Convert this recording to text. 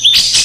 you